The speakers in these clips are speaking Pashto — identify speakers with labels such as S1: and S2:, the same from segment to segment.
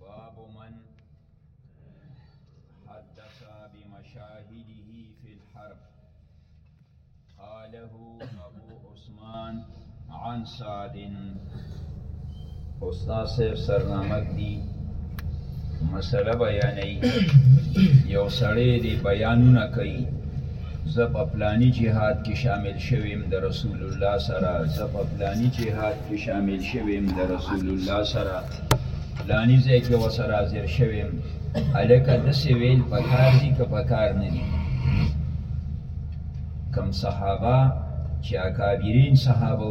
S1: باب من حدث بمشاهده في الحرب قاله ابو عثمان عن سعد استاد صاحب سرنامک دی مسله بیانې یو سړی دی بیانونه کوي زه په پلاني جهاد کې شامل شویم د رسول الله سره زه په پلاني جهاد کې شامل شویم د رسول الله سره پلاني ځای کې وسره حاضر شویم الکه د سویل په کار دي که په کار نه دي کم صحابه چې اکابرین صحابه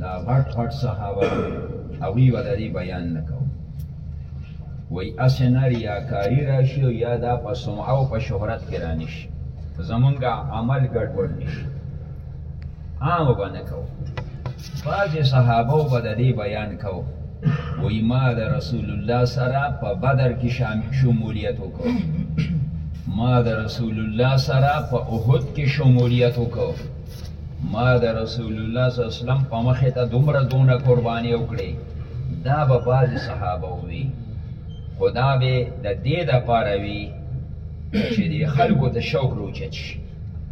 S1: دا غټ غټ صحابه هغوی به د دې بیان نه کوو وای اسې نه ریاکاري راشي او یا دا په سمعه او په شهرت کې رانشي زمونږ عمل ګډوډ نشي عام به نه کوو بعضې صحابه به د دې بیان کوو وای ما د رسول الله سره په بدر کې شامل شمولیت وکړو ما د رسول الله سره په احد کې شمولیت وکړو ما د رسول الله صلی الله علیه وسلم په مخه ته دومره دونه قرباني وکړي دا به بعضی صحابه وي خدا به د دې د پاره وي چې د خلکو ته شوق روچت شي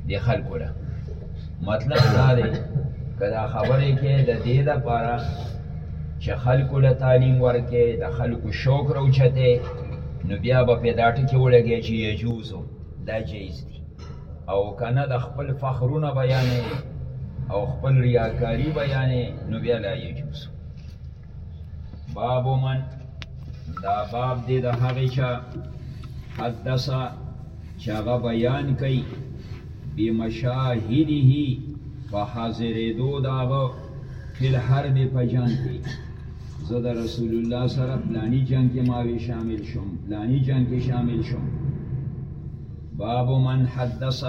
S1: د خلکو له مطلب دا دی که دا خبرې کې د دې د پاره چې خلکو له تعلیم ورکې د خلکو شوق روچته نو بیا به پیدا ټکی ولګي چې یجوزو دا جایز دی او کنه د خپل فخرونه بیانې او خپل ریاکاری بیانې نو بیا لا یجوز باب من دا باب دی د هغه چا حدثا چې هغه بیان کوي بمشاهده په حاضرېدو د هغه فی الحرب په جنګ کې زه د رسول الله سره پلانی جنگ کې ماوی شامل شوم پلانی جنگ کې شامل شوم باب من حدث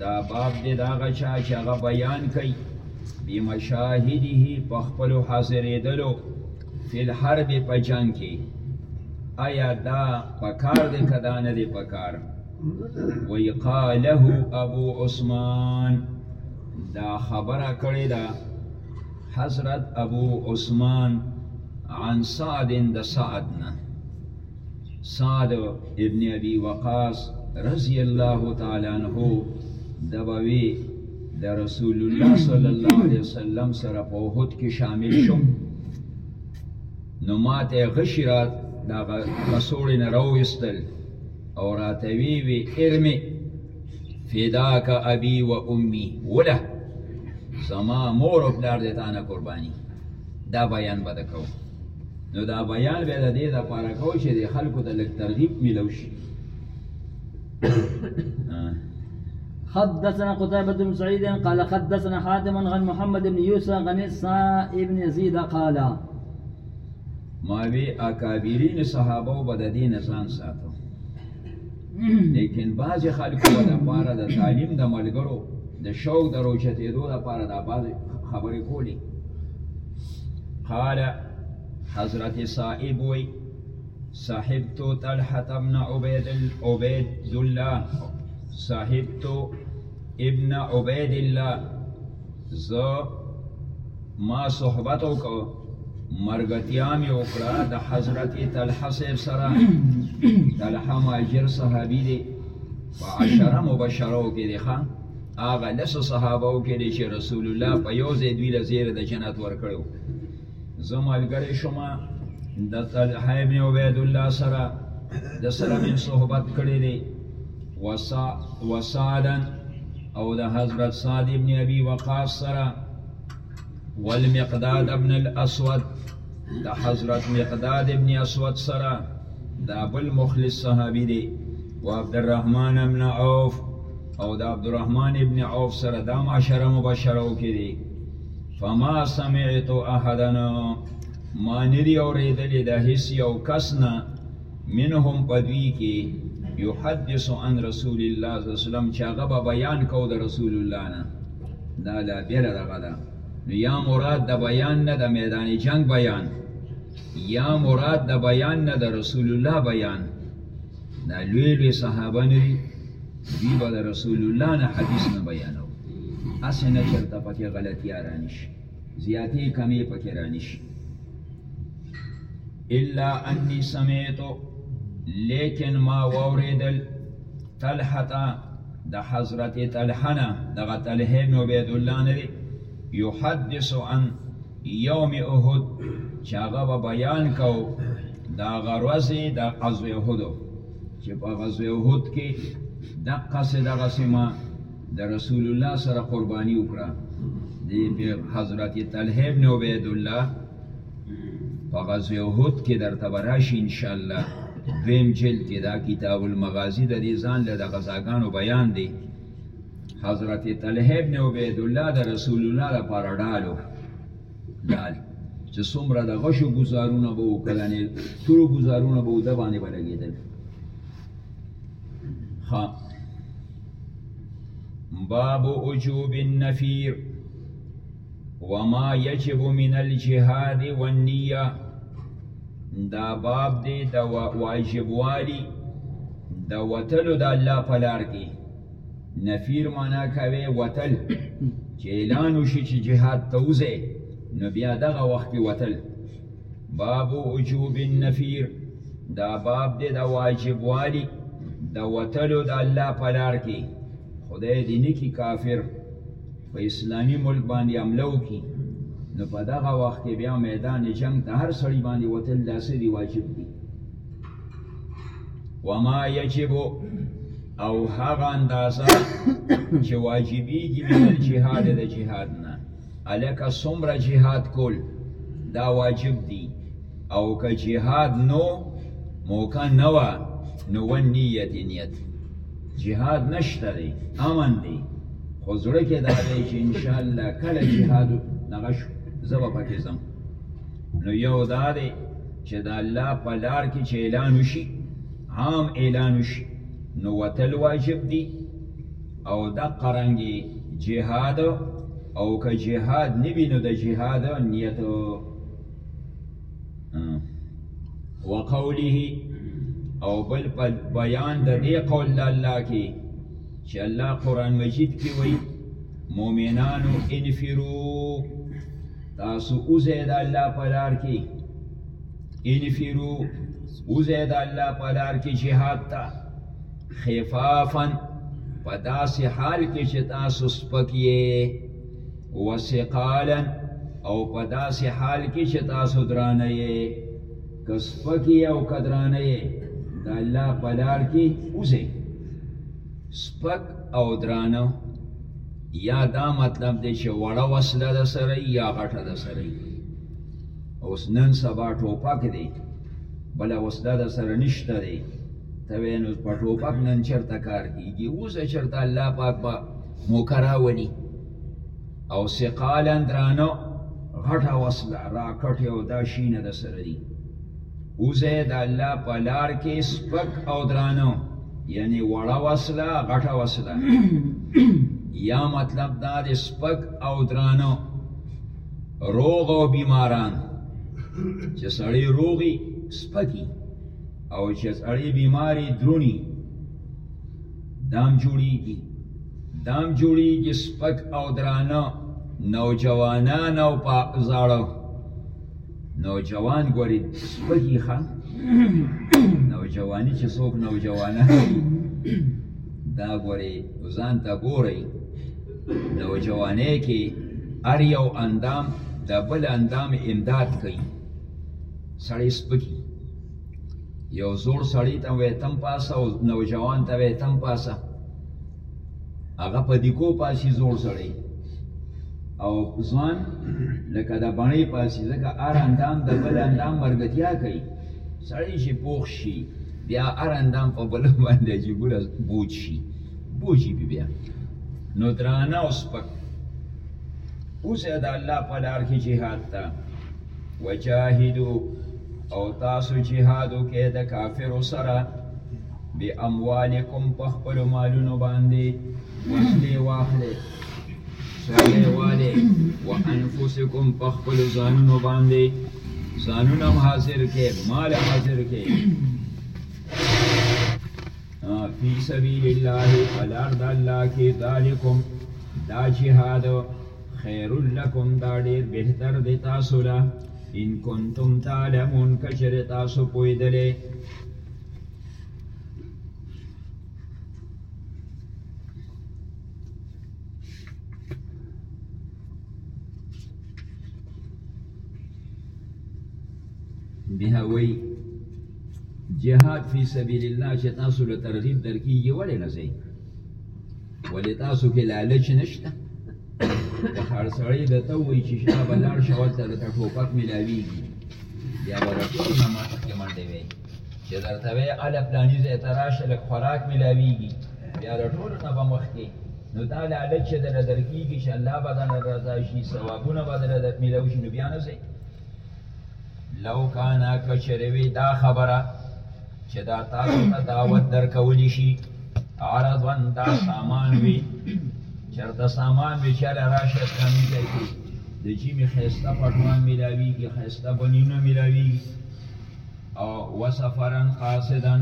S1: دا باب دی دا غچا چې هغه بیان کوي بمشاهده په خپل حاضرېدلو فی الحرب په جنگ کې آیا دا پکار دی که دا نه دی پکار وی قاله ابو عثمان دا خبره کړې ده حضرت ابو عثمان عن سعد د سعد نه سعد ابن ابي وقاص رضی الله تعالی عنہ دبوي د رسول الله صلی الله علیه وسلم سره په وحد کې شامل شوم نو ماته غشی را دا کسوړې نه راوستل او راته وی وی ارمه فداک ابي و امي ولا زما مور او پلار دې تانه قرباني دا بیان بده کوم نو دا بیان به د دې لپاره کو چې د خلکو ته لږ ترغیب ملو شي
S2: حدثنا قتيبة بن سعيد قال حدثنا حاتم عن محمد بن يوسف عن السائب بن يزيد قال
S1: ما وی اکابرین صحابه او بد دین ځان ساتو لیکن بعضې خلکو به دپاره د تعلیم د ملګرو د شوق د روچتېدو دپاره دا بعضې خبرې کولې قال حضرت صاحب وی صاحبت طلحة ابن عبید عبید الله صاحبت ابن عبید الله زه ما صحبت وکړ مرګتیا مې وکړه د حضرت طلحه صاحب سره طلحه ماجر صحابي دی په عشره مبشرو کې دی ښه هغه لس صحابه کې دی چې رسول الله په یو ځای دوی له زیره د جنت ورکړو زملګری شما د طلحه ابن عبید الله سره د سره من صحبت کړی دی وسا وسادن او د حضرت سعد ابن ابي وقاص سره والمقداد ابن الاسود د حضرت مقداد ابن اسود سره دا بل مخلص صحابي دی و عبد الرحمن ابن عوف او د عبد الرحمن ابن عوف سره دا معاشره مبشره وکړي فما سمعت احدا ما ندی اوریدلی د هیڅ یو کس نه منهم په دوی کې یحدث عن رسول الله صلی الله علیه وسلم چې هغه به بیان کو د رسول الله نه دا لا بېله دغه ده نو یا مراد د بیان نه د میدان جنگ بیان یا مراد د بیان نه د رسول الله بیان دا لوی لوی صحابه نه دي دی به د رسول الله نه حدیث نه بیانو اسې نه چرته پکې غلطیا رانی شي زیاتې کمې پکې رانی شي الا انی سمعتو لیکن ما ووریدل طلحتا د حضرت طلحنا دغه طلحه ابن عبید الله نه دی یحدث عن یوم احد چې هغه به بیان کو دا غروزې د غزوه احد چې په غزوه احد کې دقه سه دغه سما د رسول الله سره قرباني وکړه د حضرت طلحه ابن عبید الله په غزوه احد کې درته براشي ان شاء الله دویم جلد کې دا کتاب المغازی د دې ځان له غزاګانو بیان دی حضرت طلحه ابن عبید الله د رسول الله لپاره ډالو ډال چې څومره د غشو گزارونه به وکړنې ټول گزارونه به د باندې بلګیدل ها باب وجوب النفیر وما یجب من الجهاد والنیه دا باب دی د واجب والی د وتلو د الله په لار کې نفیر معنا کوي وتل چې اعلان وشي چې جهاد ته وځي نو بیا دغه وخت کې وتل باب وجوب النفیر دا باب دی د واجب والی د وتلو د الله په لار کې خدای دې نه کی کافر په اسلامی ملک باندې عملو کی نو په دغه وخت کې بیا میدان جنگ ته هر سړی باندې وتل داسې دی واجب دی وما یجب او هغه اندازه چې واجبېږي من الجهاد د جهاد نه هلکه څومره جهاد کول دا واجب دي او که جهاد نو موقع نه وه نو ونیت نیت جهاد نشته دی امن دی خو زړه کې دا دی چې انشاءالله کله جهاد دغه شو زه به پکې ځم نو یو دا دی چې د الله په لار کې چې اعلان وشي عام اعلان وشي نو وتل واجب دي او د قرنګي جهاد او که جهاد نبی نو د جهاد نیت وقوله او بل په بیان د دې قول د الله کې چې الله قران مجید کې وایي مؤمنانو انفروا تاسو اوزه د الله په لار کې انفرو اوزه د الله په لار کې جهاد ته خفافن په داسې حال کې چې تاسو سپکیې وسقالن او په داسې حال کې چې تاسو درانه یې که سپکیې او که درانه یې د الله په لار کې اوزه سپک او درانه یا دا مطلب دی چې وړه وسله د سره یا غټه د سره اوس نن سبا ټوپک دی بل وسله د سره نشته دی ته وینو په ټوپک نن چرته کار کیږي اوس چرته الله پاک با موکرا ونی او سقالن درانه غټه وسله راکټ او دا شینه د سره دی اوزه د الله په لار کې سپک او درانه یعنی وړه وسله غټه وسله یا مطلب دا د سپک او درانه روغ او بیماران چې سړی روغي سپکی او چې سړی بیماری درونی دام جوړیږي دام جوړیږي سپک او درانه نوجوانان او پاک زاړه نوجوان ګوري سپږي ښه نوجواني چې څوک نوجوانه دا ګوري ځان ته ګوري نوجوانه کې ار یو اندام د بل اندام امداد کوي سړی سپږي یو زوړ سړی ته وې تم پاسه او نوجوان ته وې تم پاسه هغه په دیکو پاسی زوړ سړی او ځوان لکه د بڼې پاسی ځکه هر اندام د بل اندام مرګتیا کوي سړی چې پوخ شي بیا هر اندام په بل باندې چې ګوره بوج شي بوجي بیا نو درانه او سپک اوس د الله په لار کې جهاد ته وجاهدو او تاسو جهاد وکړئ د کافرو سره بی اموالکم په خپل مالونو باندې وسلې واخلې سره والے وانفسکم په خپل ځانونو باندې ځانونه حاضر کې مال حاضر کې فی سبیل الله فلار د الله کې ذالکم دا جهاد خیر لکم دا ډیر بهتر دی تاسو له ان کنتم تعلمون کچره تاسو پویدلې بیا وی جهاد فی سبیل الله چې تاسو له ترغیب درکیږي ولې نه ځئ ولې تاسو کې لالچ نشته د هر سړی د ته وایي چې شابه لاړ شه ورته درته ټوپک میلاویږي بیا به د ټول نه ماته کې منډې وي چې درته وایي هله پلاني ځای ته راشه لږ خوراک میلاویږي بیا د ټولو نه به مخکې نو دا لالچ چې دله درکېږي چې الله به درنه رضا شي ثوابونه به دله درته میلاو شي نو بیا نه ځئ لو کانا کچروي دا خبره چې دا تاسو ته دعوت درکولی شي عرضا دا سامان وي چرته سامان وي چې له راشه کمی ځای کې د جیمې ښایسته پټوان میلاویږي ښایسته بنینونه میلاویږي او وسفرن قاصدن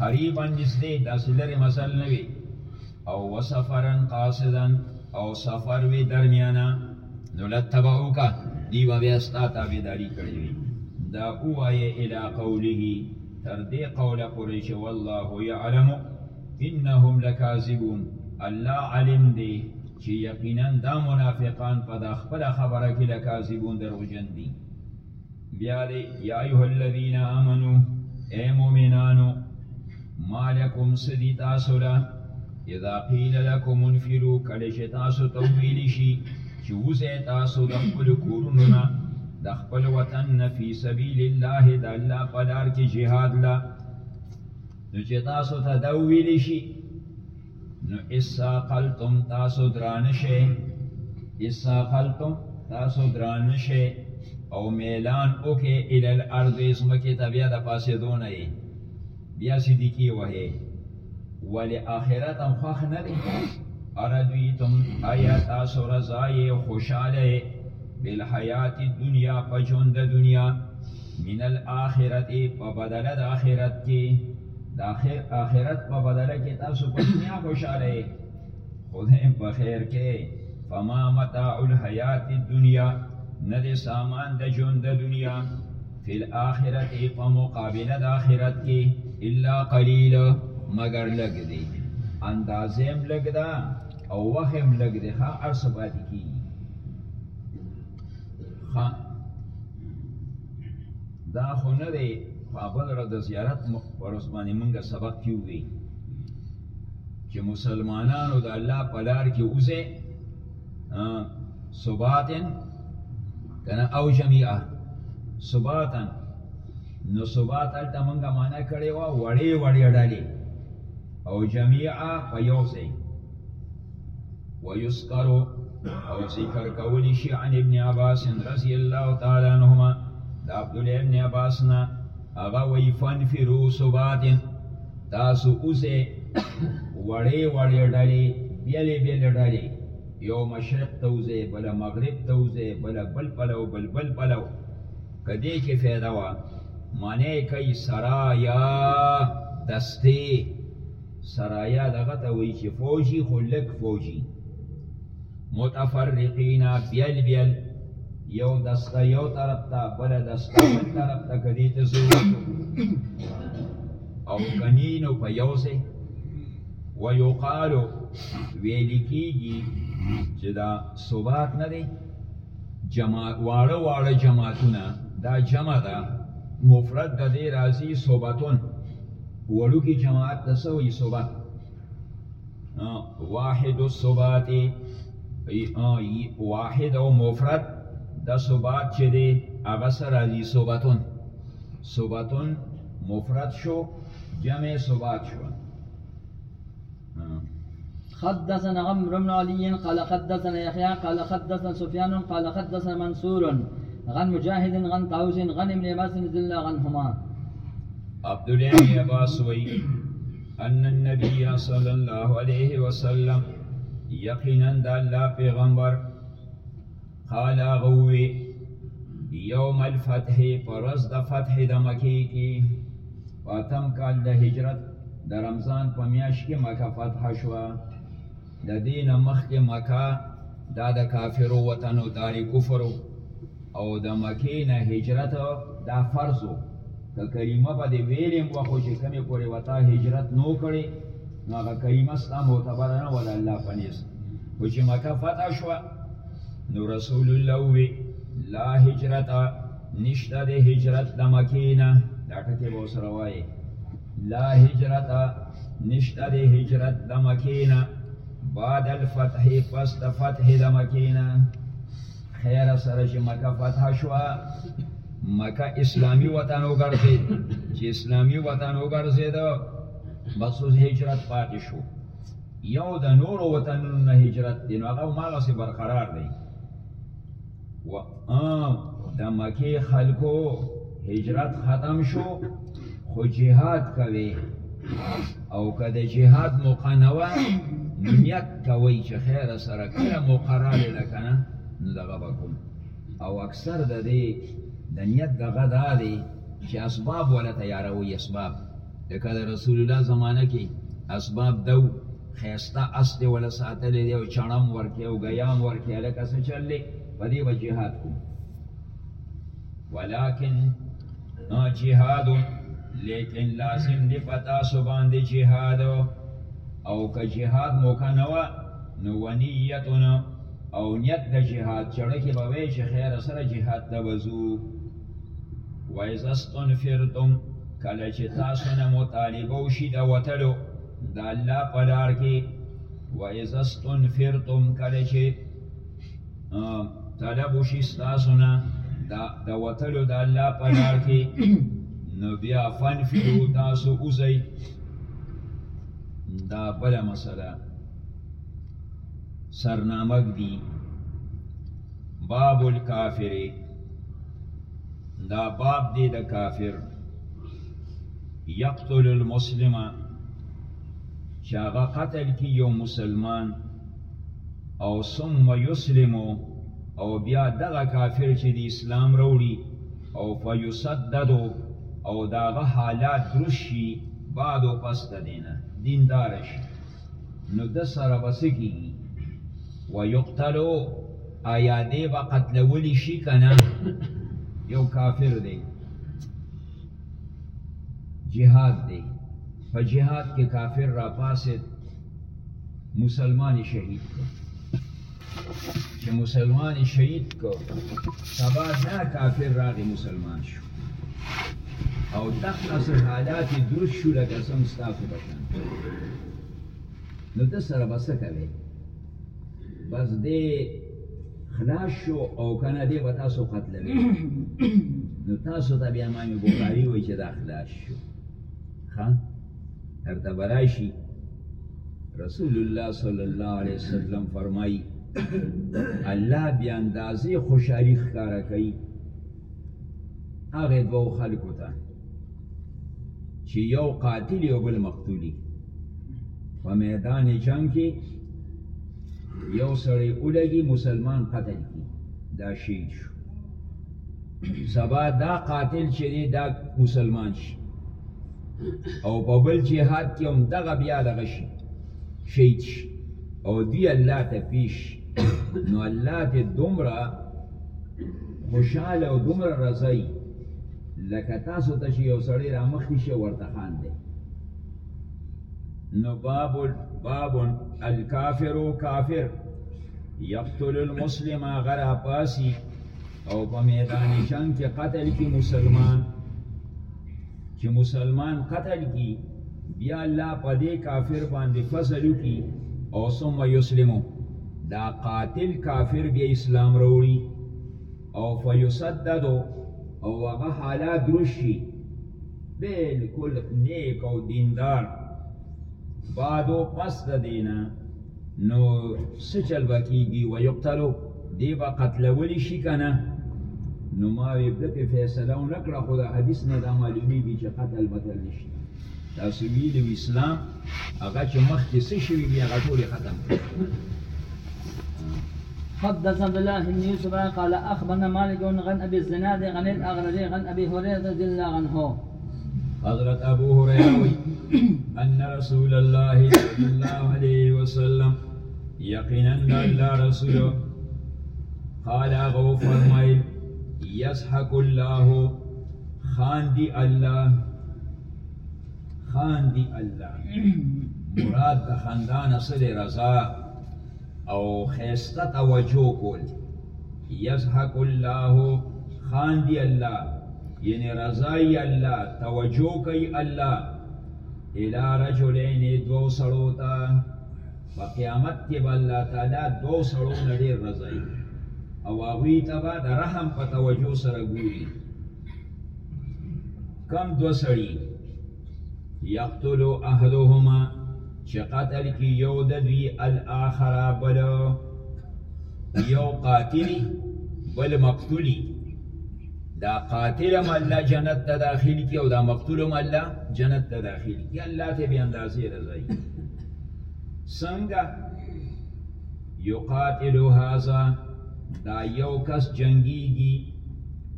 S1: قریبا نږدې داسې لرې مزل نه وي او وسفرا قاصدا او سفر وی درمیانا نو لتبعوک دی و بیا ستا تابعداری کړی وی دا اوای الی قوله تر دې قوله پورې چې والله يعلم انهم لکاذبون الله علم دی چې یقینا دا منافقان په دا خپل خبره کې لکاذبون دروغجن دي بیا دی یا ایها الذین آمنو اے مؤمنانو مالکم سدی تاسو لا اذا قیل لکم انفرو کله چې تاسو ته ویل شي چې وځه تاسو د خپل کورونو نه د خپل وطن نه فی سبیل الله د الله په لار کې جهاد لا نو چې تاسو ته دا ویل شي نو اساقلتم تاسو درانه شئ اساقلتم تاسو درانه شئ او میلان وکې ال الارض اسمکه ته بیا د پاسې دونه یې بیا صدیقی وهې ولی آخرت هم خوښ نه دی اردویتم ایا تاسو رضای خوشاله بالحیات الدنیا په ژوند د دنیا من الاخرت په بدله د آخرت کې د اخر اخرت په بدله کې تاسو په دنیا خوشاله یې خدای په خیر کې فما متاع الحیات الدنیا نه د سامان د ژوند د دنیا فی الاخرت په مقابله د اخرت کې الا قلیل مگر لګ دی اندازې هم لګ ده او وخت هم لګ دی ښه ارس پاتې کیږي دا خو نه دی په بل ورځ د زیارت ورځ باندې موږ سبق کې ووی چې مسلمانانو د الله په لار کې اوسه صباتن کنه او جميعا صباتن نو صبات الته موږ معنا کړی و وړې وړې ډلې او جميعا په یو ځای ويذكر او ذکر کولی شي عن ابن عباس رضی الله تعالی عنهما د عبد الله ابن عباس نه هغه وی فنفرو صبات تاسو اوسه وړې وړې ډلې بیلې بیلې ډلې یو مشرق ته وځي بل مغرب ته وځي بل بل پلو بل بل پلو کدی کې فایده وا معنی کوي سرایا دسته سرايا دغه ته وایي چې فوجي خو لږ فوجي متفرقینا بیل بیل یو دسته یو طرف ته بل دسته بل طرف ته کدی ته زو او کنینو په یو ځای ويقال ویل کیږي چې دا صبات نه دی جما واړه واړه جماعتونه دا جمع ده مفرد د دې راځي صباتون وړوکی جماعت ته سوی صبح واحد الصبات واحد او مفرد د صبات چې دی هغه سره راځي صبتون صبتون مفرد شو جمع صبات شو
S2: حدثنا عمرو بن علي قال حدثنا يحيى قال حدثنا سفيان قال حدثنا منصور غن مجاهد غن طاووس غن ابن عباس رضي الله عنهما
S1: عبد الله بن عباس وي ان النبي صلى الله عليه وسلم یقینا د الله پیغمبر قال هغه ووی یوم الفتح پرز د فتح د مکی کی واتم کال د هجرت د رمضان په میاش کې مکه فتح شوه د دین مخکې مکه دا د کافرو وطن او دار کفر او د مکه نه هجرت دا فرض وو که کلمه به دی ویلم وخو چې کمی پورې وتا هجرت نو کړي نو هغه کلمه ستا معتبر نه ولا الله پنيز خو چې مکه فتح شوه نو رسول الله وی لا هجرت نشته د هجرت د مکینه دا ټکی به سره وای لا هجرت نشته د هجرت د مکینه بعد الفتح پس د فتح د مکینه خیر سره چې مکه فتح شو مکه اسلامی وطن وګرځید چې اسلامی وطن وګرځید بس هجرت پاتې شو یو د نورو وطنونو نه هجرت دی نو هغه هماغسې برقرار دی و د مکې خلکو هجرت ختم شو خو جهاد کوي او که د جهاد موقع نه وه نیت کوي چې خیر سره کله موقع راغله ده که نه نو دغه به کوم او اکثر د دې د نیت دغه دا دی چې اسباب ولا تیاروي اسباب لکه د رسول الله زمانه کې اسباب دو خیسته اس دی ولا ساتلې دی او چړم ورکې او غیام ورکې لکه څه چلې په دې به جهاد کوم ولکن جهاد لیکن لازم دی پتا سو باندې جهاد او که جهاد موکا نوا نو ونیتنا او نیت د جهاد چړه کې به وی چې خیر سره جهاد ته وزو وایزستن فرتم کله چې تاسو نه مطالبه وشي د وتلو د الله په لار کې و اذا استنفرتم کله چې طلب وشي ستاسو نه د وتلو د الله په لار کې نو بیا فنفرو تاسو اوځئ دا بله مسله سرنامک دی باب الکافر دا باب دی د کافر یقتل المسلم چې هغه قتل کی یو مسلمان او ثم یسلم او بیا دغه کافر چې د اسلام وروړي او فیسدد او داغه حالات درشي بعد او پس د دینه دیندار شي نو د سره بس کیږي ويقتلو آیا دی به قتلولی شي که نه یو کافر دی جهاد دی په جهاد کې کافر راپاسېد مسلمان شهید کړ چې مسلمان شهید کو سبا دا کافر راغی مسلمان شو او دغه سه حالات درست شو لکه څنګه ستاسو بشان نو د سره بس کوي بس دې خلاص شو او کنه دې به تاسو قتلوي نو تاسو ته بیا امام بخاری وایي چې دا خلاص شو ها ارته براشي رسول الله صلی الله علیه وسلم فرمایي الله بیا اندازې خوشحالي ښکاره کوي هغه دوو خلکو ته چې یو قاتل او بل مقتولی په میدان جنگ کې یو سړی ولګي مسلمان قتل کی دا شهید شو سبا دا قاتل چې دی دا مسلمان شي او په بل جهاد کې هم دغه بیا دغه شي شهید شي او دی الله ته پیش نو الله ته دومره خوشاله او دومره رضای لکه تاسو ته چې یو سړی را مخکې شي ورته خان دی نو باب باب الکافر کافر یقتل المسلم غر پاسی او په میدان جنگ کې قتل کې مسلمان چې مسلمان قتل کی بیا الله په دې کافر باندې فضل وکي او ثم یسلمو دا قاتل کافر بیا اسلام وروړي او فیسدد او هغه حالات درشي بالکل نیک او دیندار بعدو پس د دینه نو څه چل به کېږي ویقتلو دی به قتلولی شي که نه نو ما وی ده پې فیصله ونه کړه خو د حدیث نه دا معلومیږي چې قتل متل نشته تاسو ویلي و اسلام هغه چې مخکې څه شوي وي هغه ټولې ختم کړي
S2: حدث عبد الله بن يوسف قال اخبرنا مالك عن ابي الزناد عن الاغرج عن ابي هريره رضي الله عنه
S1: حضرت ابو هريره وي ان رسول الله صلى الله عليه وسلم يقينا الله رسول قال غو فرمایل يسحق الله خان دي الله خان دي الله مراد د خاندان سره رضا او خیسته توجه کول یزحک الله خاندی الله یعنی رضای الله توجه کوي الله الى رجلین دو سړو ته په قیامت کې به الله تعالی دو سړو نه ډېر رضای او هغوی ته به د رحم په توجه سره ګوري کم دو سړي یقتلو احدهما چې قتل کی یو د دوی الاخر بل یو قاتلی بل مقتولی دا قاتل هم الله جنت ته داخل کی او دا مقتول هم الله جنت ته داخل کی الله ته به اندازې رضای څنګه یقاتل هذا دا یو کس جنگیږي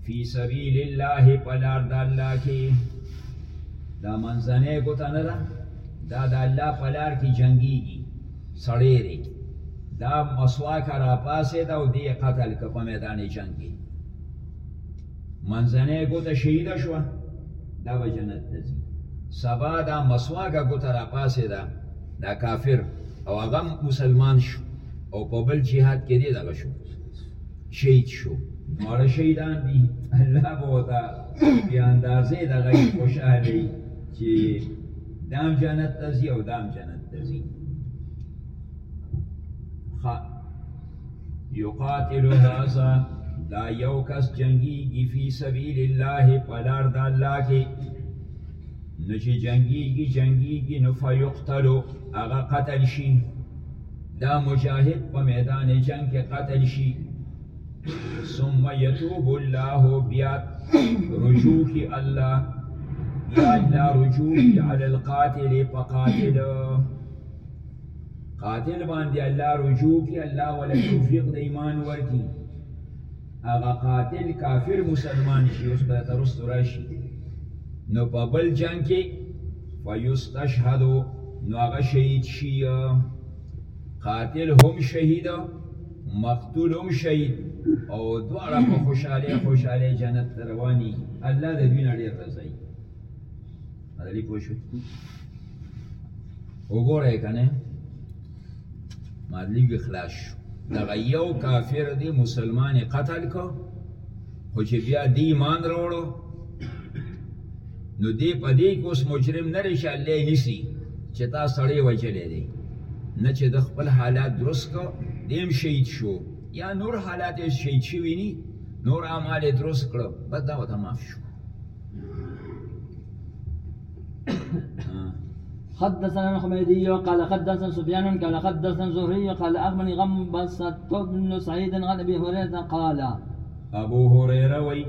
S1: فی سبیل الله پلار د الله کې دا منځنه کوته نه ده دا د الله په لار کې جنګیږي سړی دی دا مسواک را پاسې دا او دی قتل که په میدان جنګ کې منځنۍ ګوته شهیده شوه دا به جنت ته ځي سبا دا مسواکه ګوته را پاسې ده دا کافر او هغه مسلمان شو او په بل جهاد کې دی دغه شو شهید شو مړه شهیدان دي الله به ورته بې اندازې دغه خوشحالوي چې دام جنت ته ځي او دام جنت ته ځي یقاتل هذا دا یو کس جنگیږي فی سبیل الله په لار د الله کې نو چې جنگیږي جنگیږي نو فیقتلو هغه قتل شي دا مجاهد په میدان جنگ کې قتل شي ثم يتوب الله بیا رجوع کی الله یا الله رجوع کی علی القاتل فقاتل قاتل باندې الله رجوع کی الله ول توفیق د ایمان ورکی هغه قاتل کافر مسلمان شي اوس به ترست راشي نو په بل جنگ کې فیستشهد نو هغه شهید شي قاتل هم شهید مقتول هم شهید او دواړه په خوشاله خوشاله جنت ته رواني الله د دوی نه ډېر رضایي علی پوه شو وګوره که نه مادلیګ خلاص شو دغه یو کافر دی مسلمان قتل کو خو چې بیا دی ایمان راوړو نو دی په دې کې اوس مجرم نه دی چې الله یې نیسي چې تا سړی وژلی دی نه چې د خپل حالات درست کو دیم شهید شو یا نور حالات یې شهید شوي ني نور اعمال یې درست کړو بس دا ورته معاف شو
S2: حدثنا الحميدي قال حدثنا سفيان قال حدثنا زهري قال اخبرني غم بسط بن سعيد عن ابي هريره قال
S1: ابو هريره وي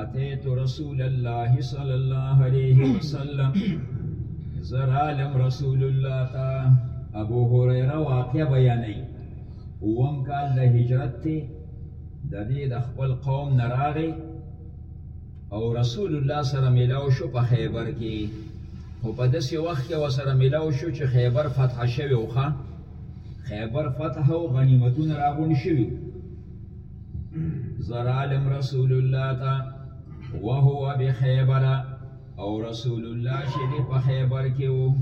S1: اتیت رسول الله صلی الله علیه وسلم زر عالم رسول الله تا ابو هريره واقع بیانې اوم کال د هجرت ته د دې د خپل قوم نراغي او رسول الله سره ملاو شو په خیبر کې خو په داسې وخت کې وسره ملاو شو چې خیبر فتح شوی وخه خیبر فتح او غنیمتونه راغون شوی زرالم رسول الله تا وهو بخیبر او رسول الله چې دی په خیبر کې وو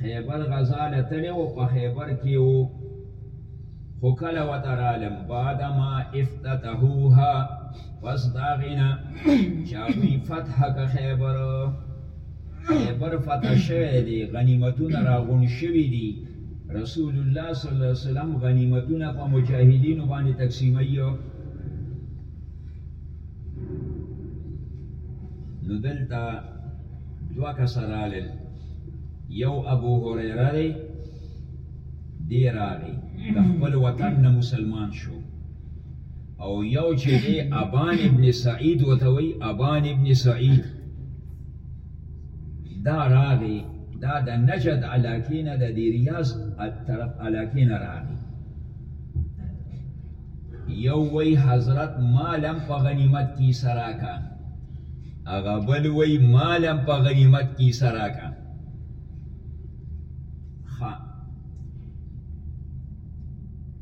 S1: خیبر غزا لتلی وو په خیبر کې وو خو کله وترالم بعد ما افتتحوها پس دا غینا چاوی فتح که خیبر خیبر فتح شوه دی غنیمتونه راغون شوی دی رسول الله صلی الله علیه وسلم غنیمتونه په مجاهدینو باندې تقسیموي نو دلته دوه کسه رالل یو ابو هریره دی دی راغی د خپل وطن نه مسلمان شو او یو چې دی ابان ابن سعید وته وی ابان ابن سعید دا راغی دا د نجد علاقې نه د ریاض طرف علاقې نه راغی یو وی حضرت مالم په غنیمت کی سرا کا هغه بل وی مالم په غنیمت کی سرا کا خا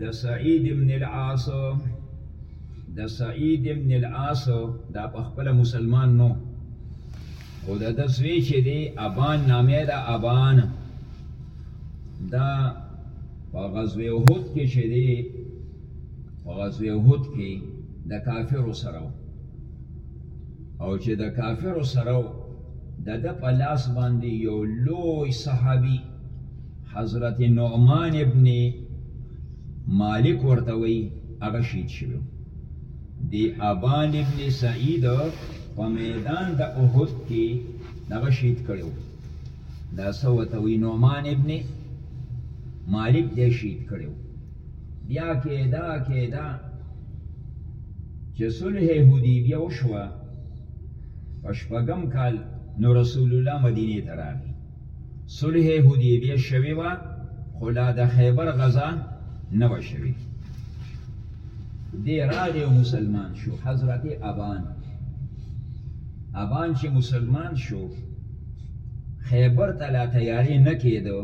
S1: د سعید ابن العاص د سعید ابن العاص دا په خپل مسلمان نو خو د دسوی چې دی ابان نامه دا ابان دا په غزوه احد کې چې دی په غزوه احد کې د کافرو سره او چې د کافرو سره و د ده په لاس باندې یو لوی صحابي حضرت نعمان ابن مالک ورته وایي هغه شهید شوی د ابان ابن سعید په میدان د احد کې دغه شهید کړو دا سوته وی نعمان ابن مالک دې شهید کړو بیا کېدا کېدا چې صلح حدیبیه وشوه په شپږم کال نو رسول الله مدینه ته راغی صلح حدیبیه شوې وه خو لا د خیبر غزا نه وه شوې دی راغی مسلمان شو حضرت ابان ابان چې مسلمان شو خیبر ته لا تیاری نه کېده،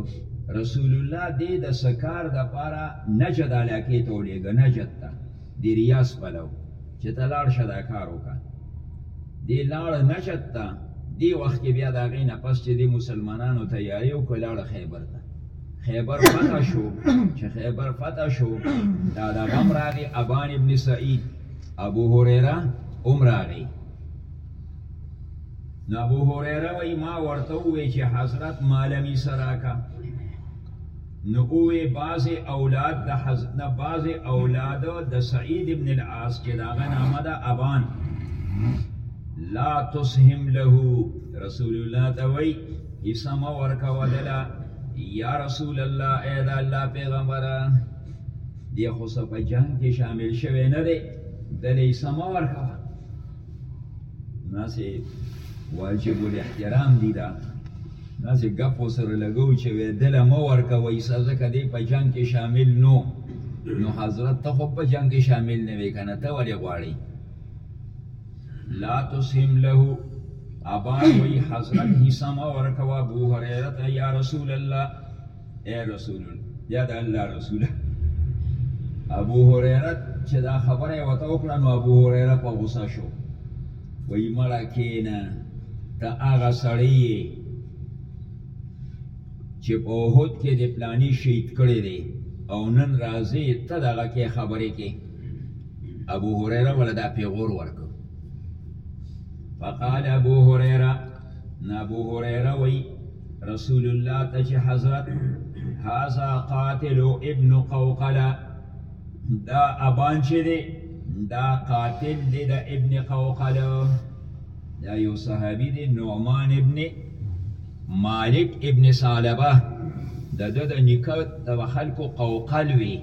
S1: رسول الله دې د څه کار دپاره نجد علاقې ته ولېږه، نجد ته، د ریاض پلو، چې ته لاړ شه دا کار وکړه. دی لاړ نجد ته، دې وخت کې بیا د هغې نه پس چې دې مسلمانانو تیاری وکړ، لاړ خیبر ته. خیبر فتح شو، چې خیبر فتح شو، دا د غم راغی، ابان ابن سعید، ابو هریره هم راغی. نبو هریره وی ما ورته وی چې حضرت مالمی سراکا نو اوی باز اولاد د حضرت نه باز اولاد د سعید ابن العاص چې داغه نامه ده ابان لا تسهم له رسول الله ته وی حسم ورکا ودلا یا رسول الله اے دا الله پیغمبره دی خو په جنگ کې شامل شوی نه دی دلې سمور کا ناسې واجب الاحترام دی دا ناسې ګپ سره لګو چې وې دله مو ورکوي سزا کدی په جنگ کې شامل نو نو حضرت ته خو په جنگ کې شامل نه وې کنه ته ولې غواړي لا تسهم له ابان وی حضرت هیسما ورکوا ابو هريره یا رسول الله اے رسول یا د الله رسول ابو هريره چې دا خبره وته وکړه نو ابو هريره په غوسه شو وای مړه کینه ته هغه سړی یې چې په اوهد کې د پلانی شهید کړی دی او نن راځې ته دغه کې خبرې کې ابو هريره ولا دا پیغور ورکو فقال ابو هريره نا ابو هريره وی رسول الله ته چې حضرت هاذا قاتل ابن قوقله دا ابان چې دی دا قاتل دی د ابن قوقله دا یو صحابي دی نعمان ابن مالک ابن سالبه د د د نیکه د خلکو قوقل وي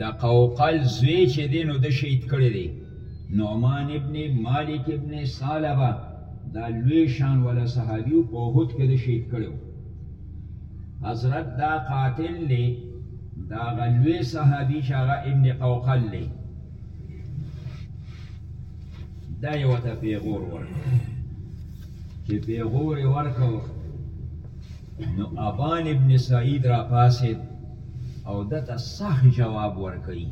S1: د قوقل زوی چې دی نو د شهید کړی دی نعمان ابن مالک ابن سالبه دا لوی شان ولا صحابي په احد کې د شهید کړو حضرت دا قاتل له دا غلوی صحابي شغه ابن قوقل له دا یو ته پیغور ورکړ چې پیغور ورکړ نو ابان ابن سعید را پاسید او دته صح جواب ورکړي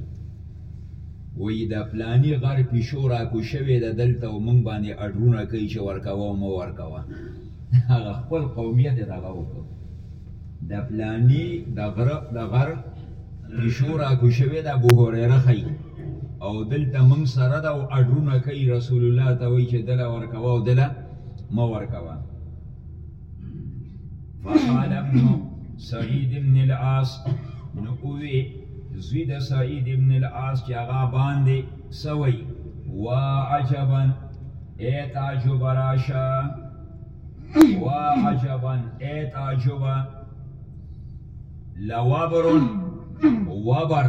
S1: وایي د پلاني غر پیشو راکوز شوې ده دلته او موږ باندې اډرونه کوي چې ورکوه او مه ورکوه هغه خپل قومیت یې دغه وکړ د پلاني د غره د غر پیشو راکوز شوې ده ابو هریره ښیي او دلته موږ سره ده او اډرونه کوي رسول الله ته وایي چې دله ورکوه او دله مه ورکوه فقال ابن سعید ابن العاص نو اوی زوی د سعید ابن العاص چې هغه باندې سوی وا عجبا اے تعجب راشا وا عجبا اے تعجب لوابرون وبر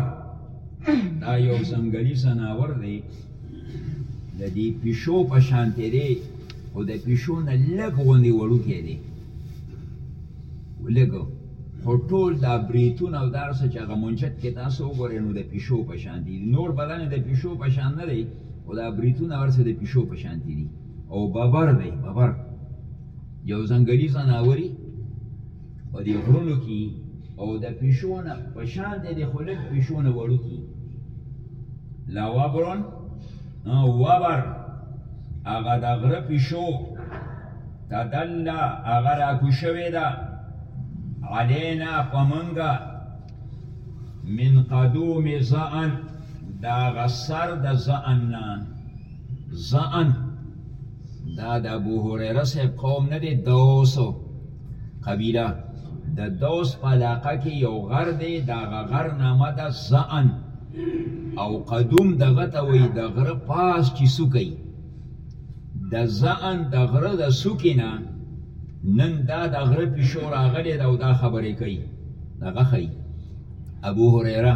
S1: دا یو سنگلی سناور دی د دې پیشو په شانتې دی خو د پیشو نه لږ غوندې وړوکی دی لږ خو ټول دا بریتونه او دا څه چې هغه منجت کې تاسو وګورئ نو د پیشو په شان دي نور بدن د پیشو په شان نه دی خو دا بریتونه ورسه د پیشو په شان دي او ببر دی ببر یو ځنګلي ځناوري په دې غرونو کې او د پیشو نه په شان دی د خو لږ پیشو نه وړوکي لا وبرون وبر هغه د غره پیشو تدلا هغه راکو شوې ده علینا په منګه من قدوم زعن دا غسر د زعن نه زان دا د ابو هريره صاحب قوم نه دی دوسو قبيله د دوس په علاقه کې یو غر دی دا غر نامه ده زان او قدوم دغه ته وایي د غره پاس چې سوکي د زان د غره د سوکي نه نن دا د غره پیشو راغلی ده او دا خبرې کوي دغه ښيي ابو هريره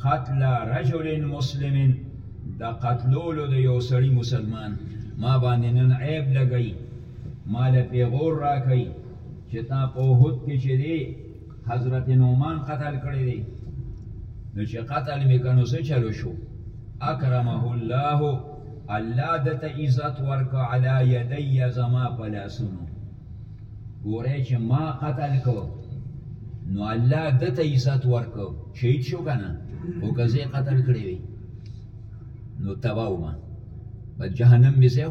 S1: قتل رجل مسلم د قتلولو د یو سړی مسلمان ما باندې نن عیب لګی ما له پیغور راکړي چې تا په احد کې چې دی حضرت نومان قتل کړی دی نو چې قتل مې کنو څه چلو شو اکرمه الله الله دته عزت ورکو علی یدی زما په لاسونو ګوره چې ما قتل کو نو الله دته عزت ورکو شهید شو کنه او کزه قتل کړی وي نو تباو ما په جهنم می زو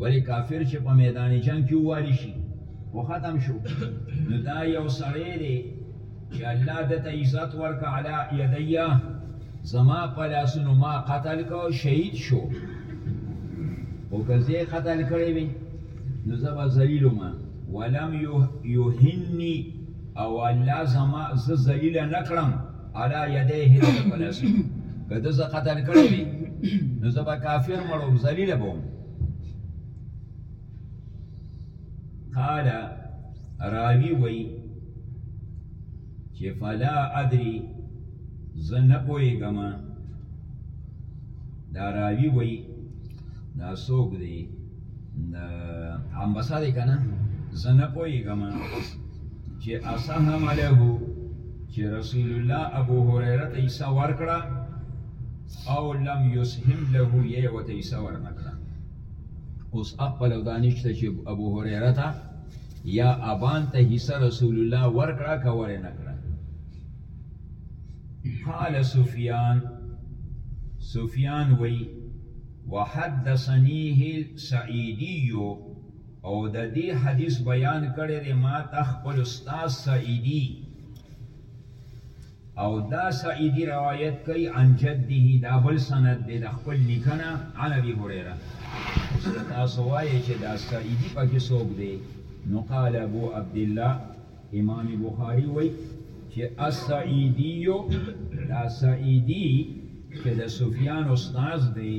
S1: ولی کافر چې په میدان جنگ کې والی شي او ختم شو نو دا یو سړی دی چې الله دته عزت ورک علی یدیا زما په لاسونو ما قتل کو شهید شو او کزه قتل کړی وي نو زه به ذلیل وم ولم یهنی او الله زما زه ذلیل نه کړم علی یدیه د خپل لاسو که ده زه قتل کړی وي نو زه به کافر مړ وم ذلیل به وم قال راوی وی چې فلا ادري زه نه پوهېږم دا راوی وی دا څوک دی د امبسا دی کنه زه نه پوهېږم چې اسهم له چې رسول الله ابو هريره ته عیسی ورکړه او لم یسهم له یې وته عیسی ورنکړه اوس خپل دانش ته چې ابو هريره ته یا ابان ته عیسی رسول الله ورکړه کا ورنکړه قال سفیان سفیان وی وحدثنيه السعيدي او د دې حدیث بیان کړی دی ما ته خپل استاد سعیدی او دا سعیدی روایت کوي عن جده دا بل سند دی د خپل لیکنه عن ابي هريره تاسو وایي چې دا سعیدی پکې څوک دی نو قال ابو عبد الله امام بخاری وای چې السعیدی دا سعیدی چې د سفیان استاد دی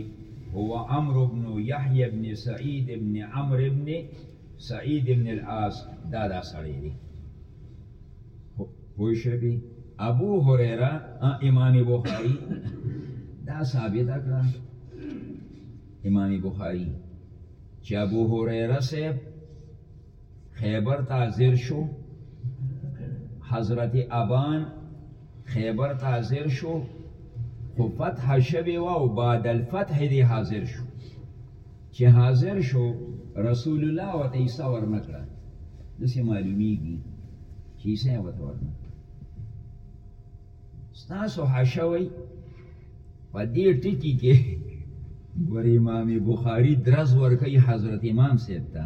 S1: هو عمرو ابن یحیی ابن سعید ابن عمرو ابن سعید ابن الاس دا دا سړی دی پوه شوی ابو هريره امام بخاری دا ثابت کړه امام بخاری چې ابو هريره صاحب خیبر ته حاضر شو حضرت ابان خیبر ته حاضر شو خو فتح شوی و او بعد الفتح دی حاضر شو چې حاضر شو رسول الله وته عیسی ورنکړه دسې معلومیږي چې عیسی وته ورنکړه ستاسو حاشا وای په دې ټکی کې ګور امام بخاری درز ورکي حضرت امام صاحب ته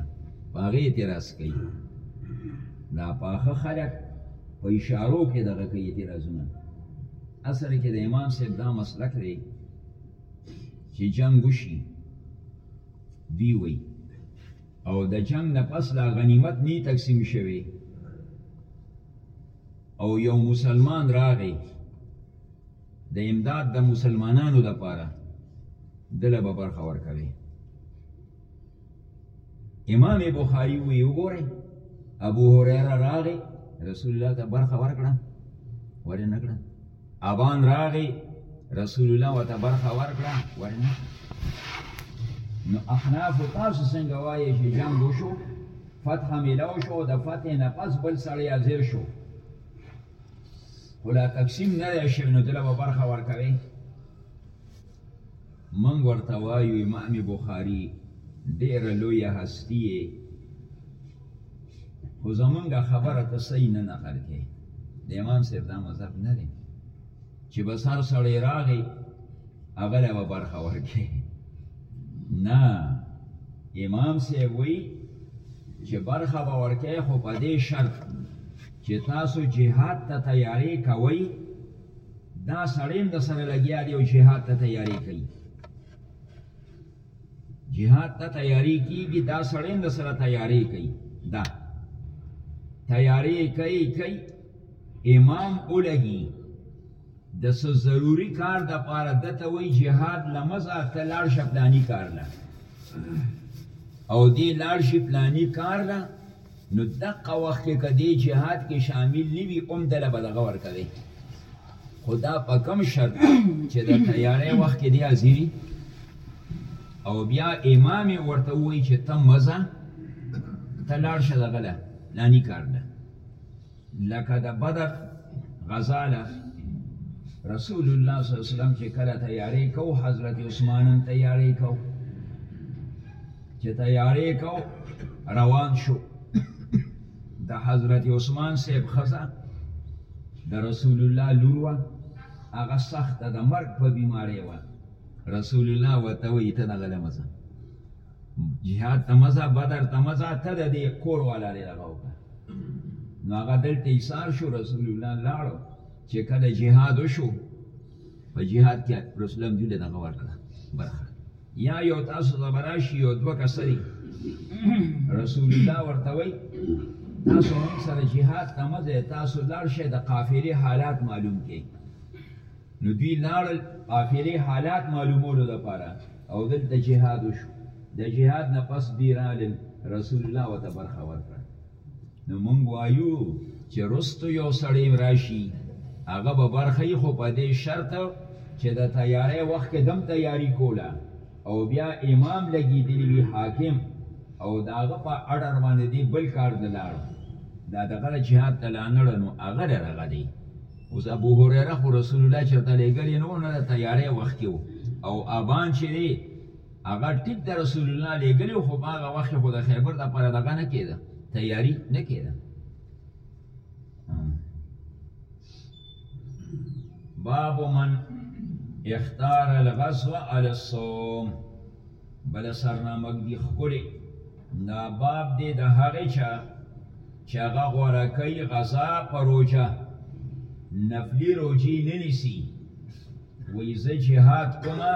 S1: پاغه اعتراض کوي دا پاخه خلک په اشارو کې دغه کوي اعتراضونه اصل کې د امام صاحب دا مسلک دی چې جنگ وشي دی وی او د جنگ نه پس لا غنیمت نی تقسیم شوی او یو مسلمان راغی د امداد د مسلمانانو د پاره دله به برخه ورکوي امام بخاری وی وګوره ابو هريره راغی رسول الله ته برخه ورکړه ورنه کړه ابان راغی رسول الله وته برخه ورکړه ورنه نو احناف تاسو څنګه وایي چې جنگ وشو فتح ملاو شو د فتح نه پس بل سړی حاضر شو ولا تقسیم نه شوی نو دله برخه ورکوي موږ ورته وایو امام بخاري ډېره لویه هستي یې خو زمونږ خبره ته صحیح نه نقل کې د امام صاحب دا مذهب نه دی چې به سر سړی راغی هغه له به برخه ورکې نه امام صاحب وی چې برخه به ورکې خو په دې شرط چې تاسو جهاد ته تیاری کوئ دا سړی هم د سره لګیا دی او جهاد ته تیاری کوي جهاد ته تیاری کیږي دا سړی هم د سره تیاری کوي دا تیاری کوي کوي امام اولګي د څه ضروری کار د پاره دته وی جهاد لمزه ته لاړ شپلانی کار نه او دی لاړ شي پلانی کار نه نو دقه وخت کې که دې جهاد کې شامل نه وي هم دله به دغه ورکوي خو دا په کوم شرط چې د تیارې وخت کې دی حاضري او بیا امام ورته وایي چې ته مزه ته لاړ شه دغله لانی کار ده لکه د بدر غزاله رسول الله صلی الله علیه وسلم چې کله تیارې کو حضرت عثمان هم تیارې کو چې تیارې کو روان شو د حضرت عثمان صاحب خزه د رسول الله لور و هغه سخت د مرګ په بیماری و رسول الله وته وی ته دغه لمزه جهاد ته مزه بدر ته مزه ته د دې کور والا دی دغه وکړه نو هغه دلته ایثار شو رسول الله لاړو چې کله جهاد وشو په جهاد کې رسول الله جوړه دغه ورکړه برخه یا یو تاسو زبراشي یو دوه کسري رسول الله ورته وای تاسو سره جهاد ته مزه تاسو لاړ شئ د قافلې حالات معلوم کړئ نو دوی لاړل قافلې حالات معلومولو لپاره او دلته جهاد وشو د جهاد نه پس دوی رالل رسول الله وته برخه ورکړه نو مونږ وایو چې رستو یو سړی راشي هغه به برخه یې خو په دې شرط چې د تیارې وخت کې دم تیاری کوله او بیا امام لګېدلی وي حاکم او د هغه په اډر باندې دی بل کار ته لاړ دا دغه جهاد ته لا نه ړنو هغه له رغه دی اوس ابو هريره خو رسول الله چرته لېږلی نه و نه د تیارې وخت کې و او ابان چې دی هغه ټیک د رسول الله لېږلی خو په هغه وخت کې خو د خیبر دپاره دغه نه کېده تیاري نه کېده باب من اختار الغزو علی الصوم بله سرنامک دي ښکلې دا باب دی د هغه چا چې هغه غوړه کوي غذا په روجا نفلی روجی نه نیسی وی زه جهاد کومه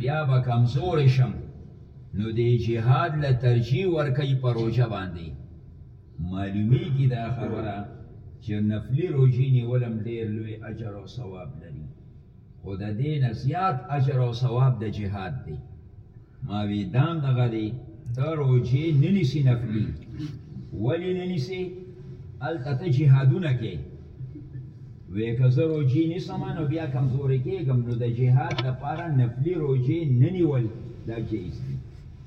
S1: بیا به کمزور شم نو دی جهاد له ترجیح ورکوي په روجا باندې معلومیږي دا خبره چې نفلی روجی نیولم ډیر لوی اجر او ثواب لري خو د دې نه زیات اجر او ثواب د جهاد دی ما وی دام دغه دی ته روجې نه نیسي نفلي ولې نه نیسي هلته ته جهادونه کې وې که زه روجې نیسم نو بیا کمزورې کېږم نو د جهاد دپاره نفلي روجې نه
S2: نیول دا جایز دي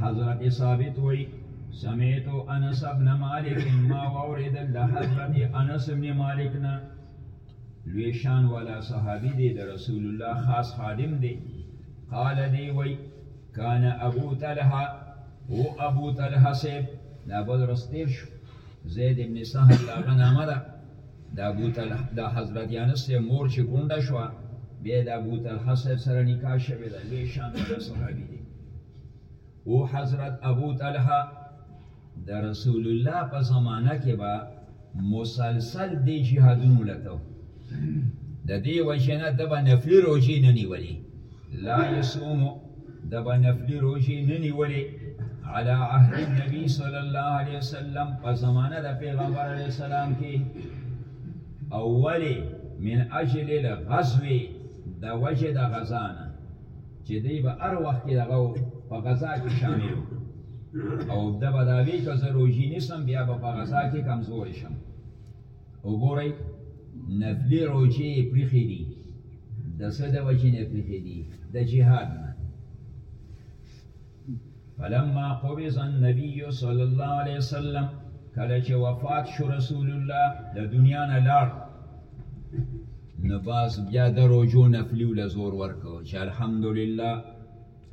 S1: حضرت ثابت وی سمیت انس ابن مالک ما وورد الله حضرت انس ابن مالک نا لوی شان والا صحابی دی د رسول الله خاص خادم دی قال دی وی کان ابو طلحه او ابو طلحه سیب دا بل رستیر شو زید ابن سهل دا غنامه ده د ابو طلحه د حضرت انس صاحب مور چې کونډه شوه بیا د ابو طلحه صاحب سره نکاح شوې ده لوی شان د صحابي دی او حضرت ابو طلحه د رسول الله په زمانہ کې به مسلسل دی جهادونو لته د دې وجنه د بنفیر او جیننی ولی لا یصوم د بنفلی روزي نه نیولې علی عهد النبی صلی الله علیه وسلم په زمانه د پیغمبر علیه السلام کې اولی من اجل الغزو د وجه د غزانه چې دی به هر وخت کې دغه په غزا کې شامل او د بداوی که زه روژي نیسم بیا به په غزا کې کمزوري شم وګورئ نفلی روجې یې پریښې دي د څه د وجې نه پریښې دي د جهاد نه فلما قبض النبي صلی الله علیه وسلم کله چې وفات شو رسول الله د دنیا نه لاړ نو باز بیا د روجو نفلی ول زور ورکو چې الحمدلله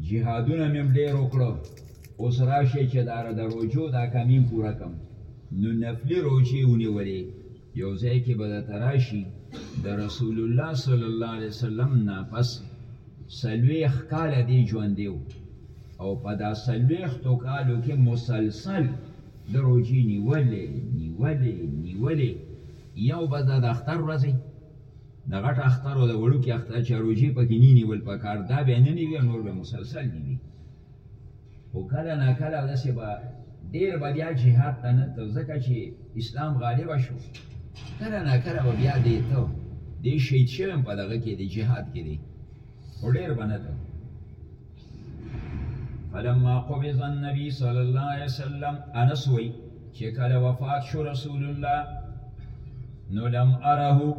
S1: جهادونه مې هم ډېر وکړو، اوس راشئ چې دا د روژو دا کمی هم پوره کړم. نو نفلي روژې یې ونیولې، یو ځای کې به درته راشي، د رسول الله صلی الله علیه وسلم نه پس څلوېښت کاله دی ژوندی و او په دا څلوېښتو کالو کې مسلسل ده روژې نیولې، نیولې، نیولې، یو به د اختر ورځې، د غټ اختر او د وړوکي اختر چې روژې پکې نی نیول پکار دا به نه نیوي نور به مسلسل نیوي خو کله ناکله داسې به ډېر به بیا جهاد ته نه ته ځکه چې اسلام غالب شو کله ناکله به بیا دی ته دی شهید شوی په دغه کې دی جهاد کې دی خو ډېر به نه ته فلما قبض النبي صلی الله علیه وسلم انس وی چې کله وفات شو رسول الله نو لم اره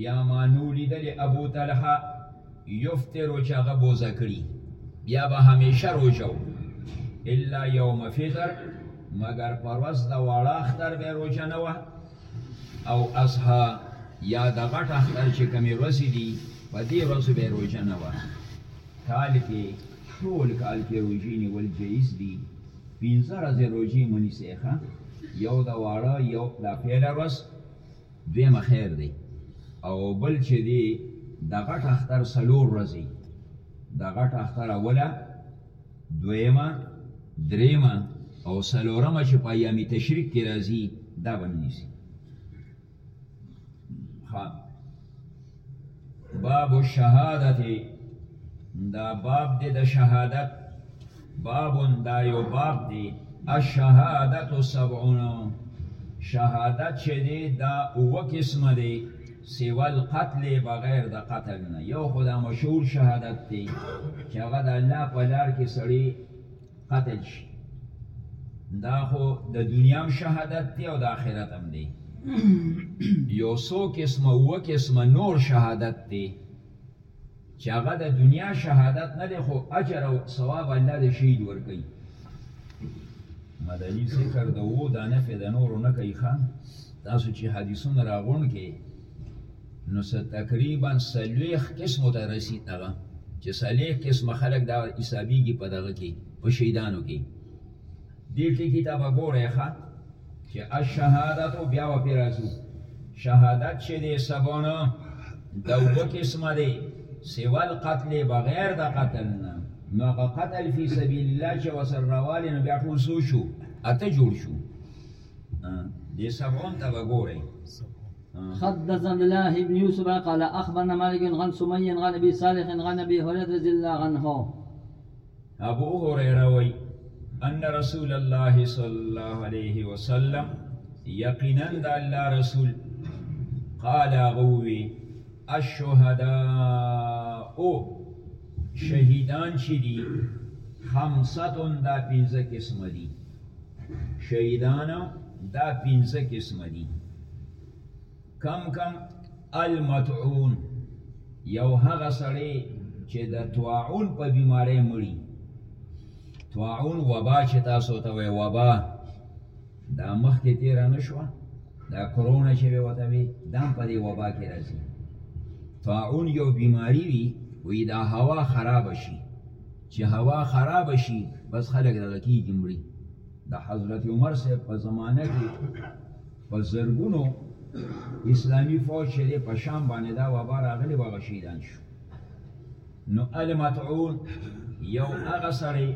S1: بیا ما نو لیدل ابو طلحه یفتر چې هغه بوزه کړي بیا به همیشه روژه الا یوم فطر مګر پر ورځ د واړه اختر به روژه نه وه او اضحی یا د غټ اختر چې کومې ورځې دي په دې ورځو به روژه نه وه کال کې ټول کال کې روژې نیول جایز دي پنځه ورځې روژې مه نیسئ ښه یو د واړه یو دا پیله ورځ دویمه خیر دی او بل چې دی د غټ اختر څلور ورځې د غټ اختر اوله دویمه، دریمه او څلورمه چې په ایام تشریق کې راځي دا به نه نیسي. باب الشهادت دا باب دی د شهادت باب دا یو باب دی الشهادت سبعون شهادت چې دی دا اوه قسمه دی سوی القتل بغیر د قتل نه یو خو دا مشهور شهادت دی چې هغه د الله په لار کې سړی قتل شي دا خو د دنیا هم شهادت دی او د آخرت هم دی یو څو قسمه اوه قسمه نور شهادت دی چې هغه د دنیا شهادت نه دی خو اجر او ثواب الله د شهید ورکوي مدني ذکر د وو دا نه فی د نورو نه کوي خان تاسو چې حدیثونه راغون کې نو څه تقریبا سلويخ قسم ته رسید هغه چې سلويخ قسم خلک دا حسابيږي په دغه کې په شهیدانو کې دې ټکي ته به ګورئ ښه چې الشهادت بیا به پرې راځو شهادت چې دی سبون د اوبه قسمه دی سوال قتل بغیر د قتل نه نو هغه قتل فی سبیل الله چې وسر روان نو بیا ټول سو شو اته جوړ شو دې سبون ته به ګورئ
S2: حدثنا الله بن يوسف قال اخبرنا مالك عن سمي عن ابي صالح عن ابي هريره رضي الله عنه
S1: ابو هريره وای ان رسول الله صلی الله علیه وسلم یقینا د الله رسول قال غوي الشهداء شهیدان چې دي خمسطن دا پنځه قسم دي شهیدان دا پنځه قسم دي کم کم المتعون یو هغه سړی چې د طاعون په بیماری مړی طاعون وبا چې تاسو ته وای وبا دا مخ کې تیر نه شو دا کرونا چې وته وي دا په دې وبا کې راځي طاعون یو بیماری وی وی دا هوا خراب شي چې هوا خراب شي بس خلک دغه کیږي مړي د حضرت عمر صاحب په زمانه کې په زرګونو اسلامي فوج چې دی په شام باندې دا وبا راغلې وه هغه شهیدان شو نو المطعون یو هغه سړی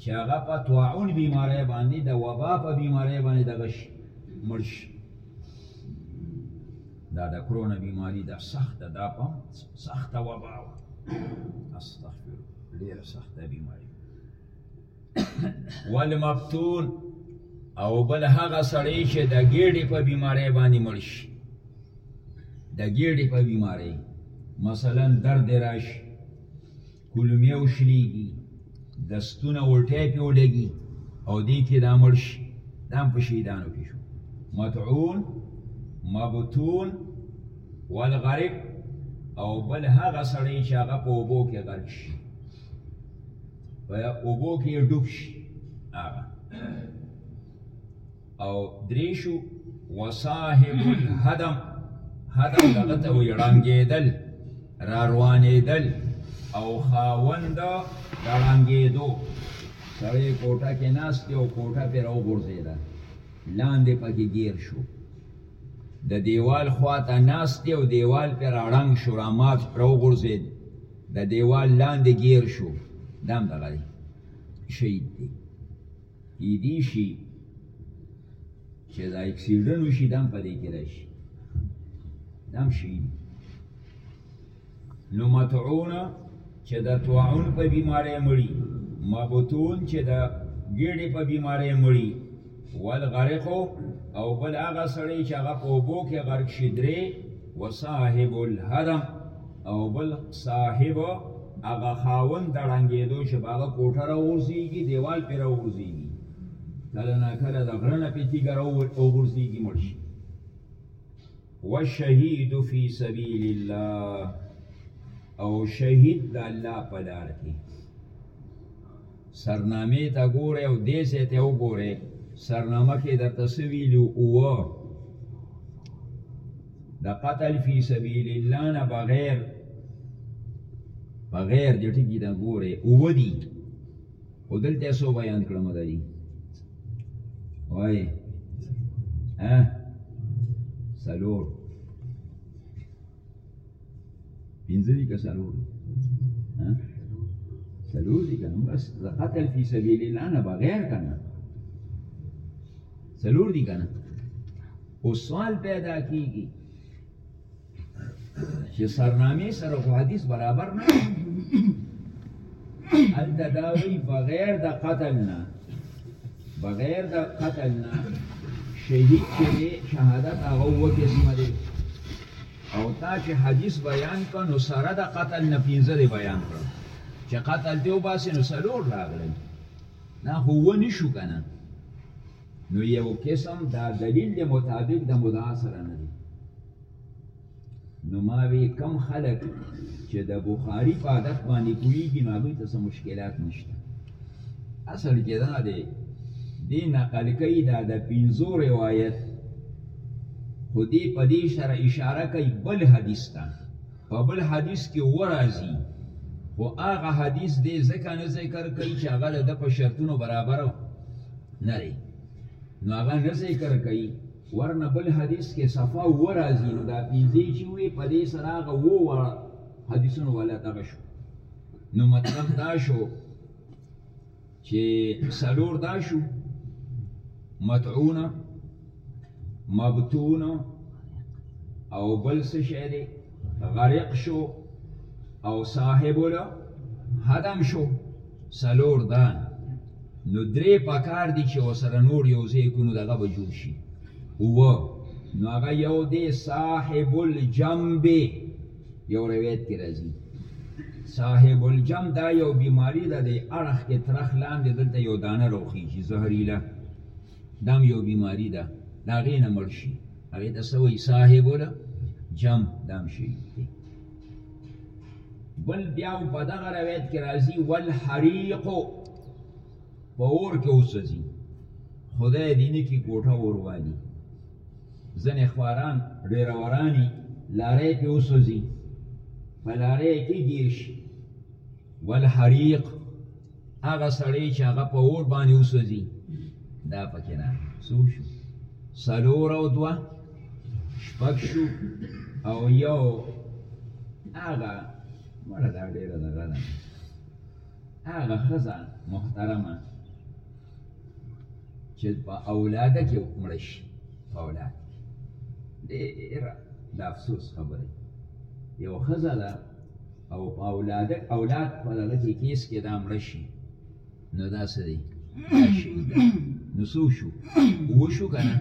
S1: چې هغه په طاعون بیماری باندې د وبا په بیماری باندې دغه شي مړ شي دا د کرونا بیماری دا سخته دا پم سخته وبا وه استغفر ډېره سخته بیماری والمفتون او بل هغه سړی چې د ګیډې په بیماری باندې مړ شي د ګیډې په بیماری مثلا درد راشي کولمې وشلیږي د ستونه الټی پې ولګي او دې کې دا مړ شي دا هم په شهیدانو کې شو مطعون مبتون والغرق او بل هغه سړی چې هغه په اوبو کې غرق شي ویا اوبو کې ډوب شي هغه او درې شو وصاحب الهدم هدم دغه ته وایي ړنګېدل را روانېدل او خاوند د ړنګېدو سړی کوټه کې ناست دی او کوټه پرې راوغورځېده لاندې پکې ګیر شو د دیوال خواته ناست دی او دیوال پرې راړنګ شو رامات راوغورځېد د دیوال لاندې ګیر شو دا هم دغه دی شهید دی کیدی شي چې دا اکسیډن وشي دا هم په دې کې راشي دا هم شهید نو مطعون چې د طاعون په بیمارۍ مړي مبتون چې د ګیډې په بیمارۍ مړي والغرق او بل هغه سړی چې هغه په اوبو کې غرق شي درې وصاحب الهرم او بل صاحب هغه خاون د ړنګېدو چې په هغه کوټه راغورځېږي دیوال پرې راغورځېږي کله نا کله د غره نه پې تیږه راغورځېږي مړ شي والشهید فی سبیل الله او شهید د الله په لار کې سرنامې ته ګورې او دې ځای ته وګورې سرنامه کې درته څه ویلي اووه د قتل فی سبیل الله نه بغیر بغیر د ټکی دا ګوره او ودی او دلته سو بیان کړم دلی وای ها سلور پنځه دي که څلور څلور دي که نه بس د قتل فی سبیل الله نه بغیر که نه څلور دي که نه اوس سوال پیدا کیږي چې سرنامې سره خو حدیث برابر نه هلته دا وایي بغیر د قتل نه بغیر د قتل نه شهید چې دی شهادت هغه اووه قسمه دی او تا چې حدیث بیان کړ نو سره د قتل نه پنځه دی بیان کړ چې قتل دی وباسې نو څلور راغلی دا خو اووه نه شو که نه نو یو قسم دا دلیل د مطابق د مدعا سره نه دی نو ما وی کم خلک چې د بخاری په عادت باندې پوهیږي نو هغوی ته څه مشکلات نشته اصل کې دا دی دې نقل کوي دا د پنځو روایت خو دې په دې سره اشاره کوي بل حدیث ته په بل حدیث کې ورازي خو هغه حدیث دې ځکه نه ذکر کوي چې هغه د په شرطونو برابر نه دی نو هغه نه ذکر کوي ورنه بل حدیث کې صفا و راځي نو دا پنځه چې وي په دې سره هغه و واړه حدیثونو والا دغه شو نو مطلب دا شو چې سلور دا شو متعونه مبتونه او بل څه شی دی غرق شو او صاحب له هدم شو سلور دا نو درې پکار دي چې وسره نور یو ځای کو نو دغه به جوړ شي اووه نو هغه یو دی صاحب الجنب یو روایت کې راځي صاحب الجنب دا یو بیماری ده د اړخ کې ترخ لاندې دلته یو دانه روخیږي زهریله دا هم یو بیماری ده دا غي نه مړ شي هغه ته سوې صاحب ول جم دام شي بل بیا په دغه روایت کې راځي ول حریق په اور کې اوسځي خدای دې نه کې کوټه اور والی ځنې خواران ډېر ورانی لارې په اوسځي په لارې کې گیر شي ول حریق هغه سړی چې هغه په اور باندې وسوځي دا پکې نه څو شو څلور او دوه شپږ شو او یو هغه مړه دا ډېره دغه ده هغه ښځه محترمه چې په اولاده کې مړه شي په اولاد ډېره د افسوس خبره یو ښځه ده او په اولاد اولاد په دغه کې کیس کې دا مړ شي نو دا څه دی نو څو شو وشو که نه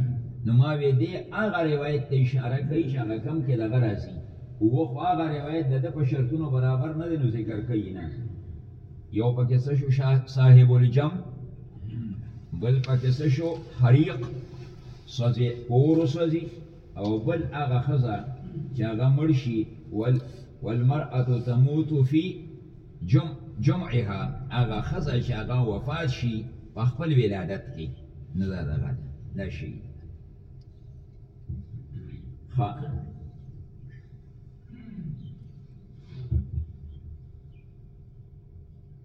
S1: نو ما وې دې هغه روایت ته اشاره کوي چې هغه کم کې دغه راځي و خو هغه روایت د ده په شرطونو برابر نه دی نو ذکر کوي نه یو پکې څه شو صاحب الجم بل پکې څه شو حریق سوځي اور سوځي او بل هغه خزه چې هغه مړ شي ول والمرأه تموت فی جم جمعها هغه خزه چې هغه وفات شي په خپل ولادت کې نو دا دغه ده دا شي ښه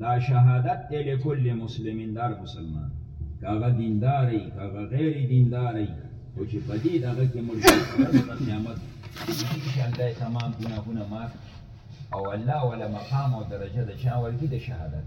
S1: دا شهادت دی لکل مسلمین دار مسلمان کاغه دیندار ای کاغه غیر دیندار ای خو چې په دې دغه کې مړ شي د قیامت انشاءالله تمام ګناهونه معاف او الله ولا مقام او درجه د چا ورکی د شهادت